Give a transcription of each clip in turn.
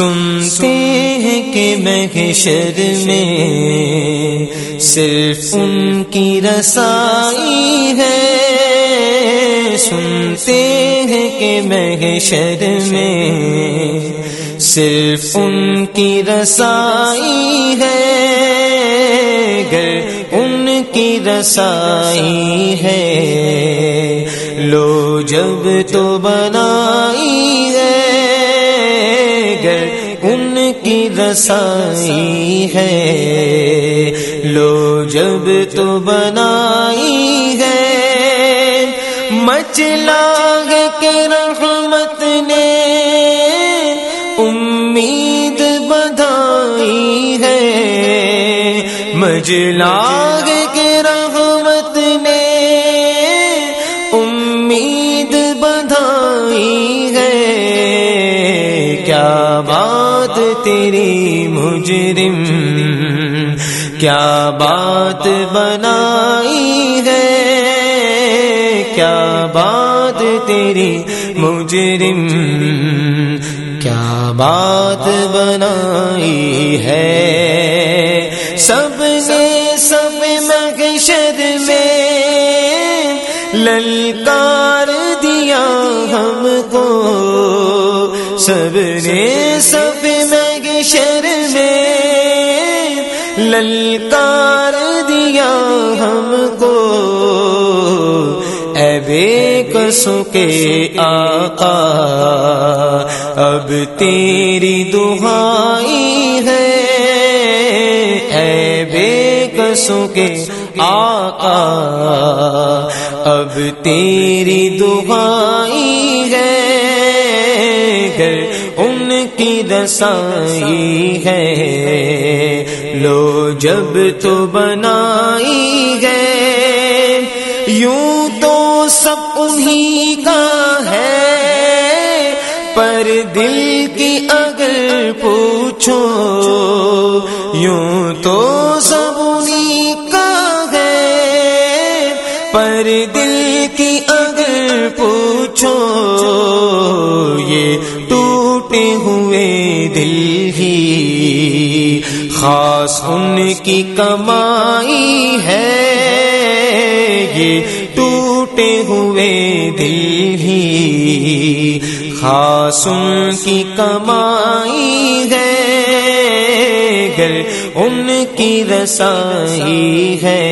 سنتے ہیں کہ محشر میں صرف ان کی رسائی ہے۔ سنتے ہیں کہ محشر میں صرف ان کی رسائی ہے۔ گر ان کی رسائی ہے۔ لو جب تو بنائی رسائی ہے۔ لو جب تو بنائی ہے۔ مچلا کے رحمت نے امید بدھائی ہے۔ مجلا مجرم، کیا بات بنائی ہے؟ کیا بات تیری مجرم؟ کیا بات بنائی ہے؟ سب نے سب مغشر میں للکار دیا ہم کو، سب نے سب مغشر میں للکار دیا ہم کو۔ اے بے کسوں کے آقا، اب تیری دہائی ہے۔ اے بے کسوں کے آقا، اب تیری دہائی ہے۔ ان کی رسائی ہے۔ لو جب تو بنائی ہے۔ یوں تو سب انہی کا ہے۔ پر دل کی اگر پوچھو، یوں تو سب انہی کا ہے۔ پر دل کی اگر پوچھو، یہ تو ٹوٹے ہوئے دل ہی۔ خاص ان کی کمائی ہے۔ یہ ٹوٹے ہوئے دل ہی۔ خاص ان کی کمائی ہے۔ گر ان کی رسائی ہے۔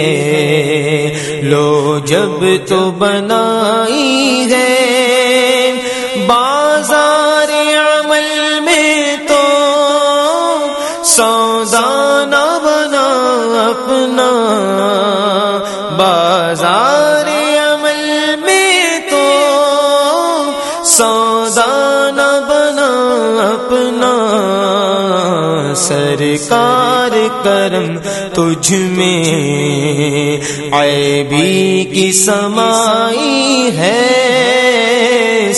لو جب تو بنائی ہے۔ سودا نہ بنا اپنا۔ بازار عمل میں تو سودا نہ بنا اپنا۔ سرکار کرم تجھ میں، عیبی کی سمائی ہے۔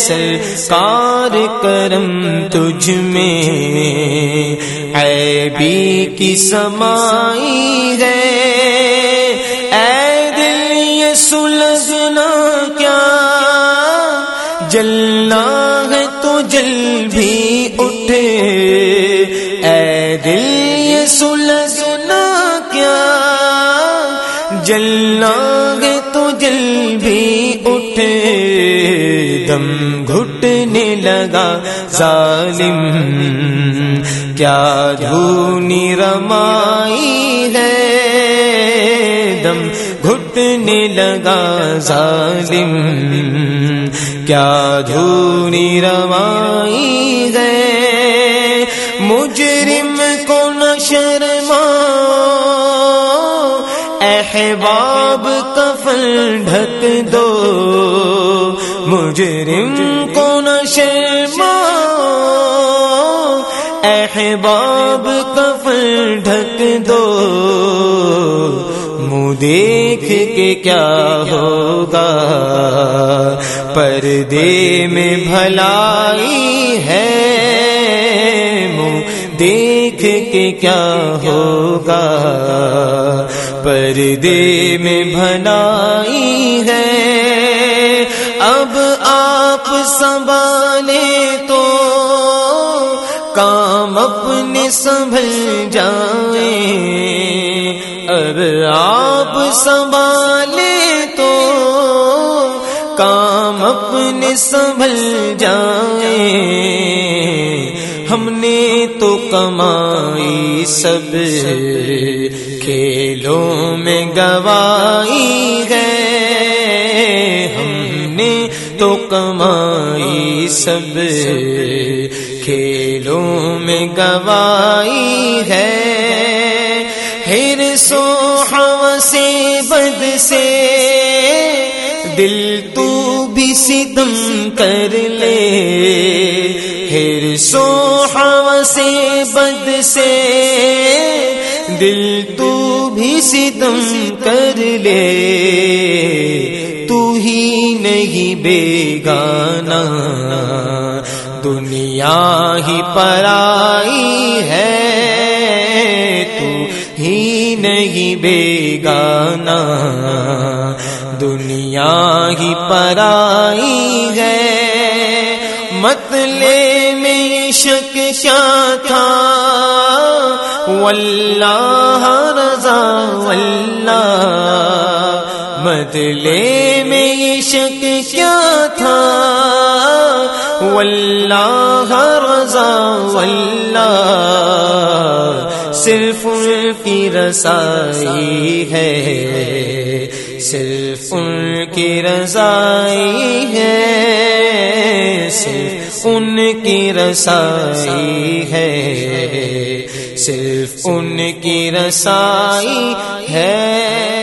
سرکار کرم تجھ میں عیبی کی سمائی ہے۔ اے دل یہ سلجنا کیا؟ جلنا ہے تو جل بھی اٹھے۔ اے دل یہ سلجنا کیا؟ جلنا ہے تو جل بھی اٹھے دم گھٹنے لگا، ظالم، کیا دھونی رمائی ہے؟ دم گھٹنے لگا، ظالم، کیا دھونی روائی ہے؟ مجرم کو نہ شرما احباب کفل ڈھک دو۔ مجرم کو نہ شرما احباب کفل ڈھک دو۔ منہ دیکھ کے کیا ہوگا؟ پردے میں بھلائی ہے۔ منہ دیکھ کے کیا ہوگا؟ پردے میں بھلائی ہے۔ اب آپ سنبھالے تو کام اپنے سنبھل جائیں اب آپ سنبھالے تو کام اپنے سنبھل جائیں ہم نے تو کمائی سب کھیلوں میں گوائی ہے۔ تو کمائی سب کھیلوں میں گوائی ہے۔ ہر سو سے بد سے دل تو بھی ستم کر لے۔ پھر سو سے بد سے دل تو بھی ستم کر لے۔ نہیں بے گانا دنیا ہی پرائی ہے، تو ہی نہیں بے گانا دنیا ہی پرائی ہے۔ متلے میں شک کیا تھا، واللہ رضا، واللہ مدلے میں شک کیا تھا؟ واللہ رضا، واللہ صرف ان کی رسائی ہے۔ صرف ان کی رضائی ہے۔ صرف ان کی رسائی ہے۔ صرف ان کی رسائی ہے۔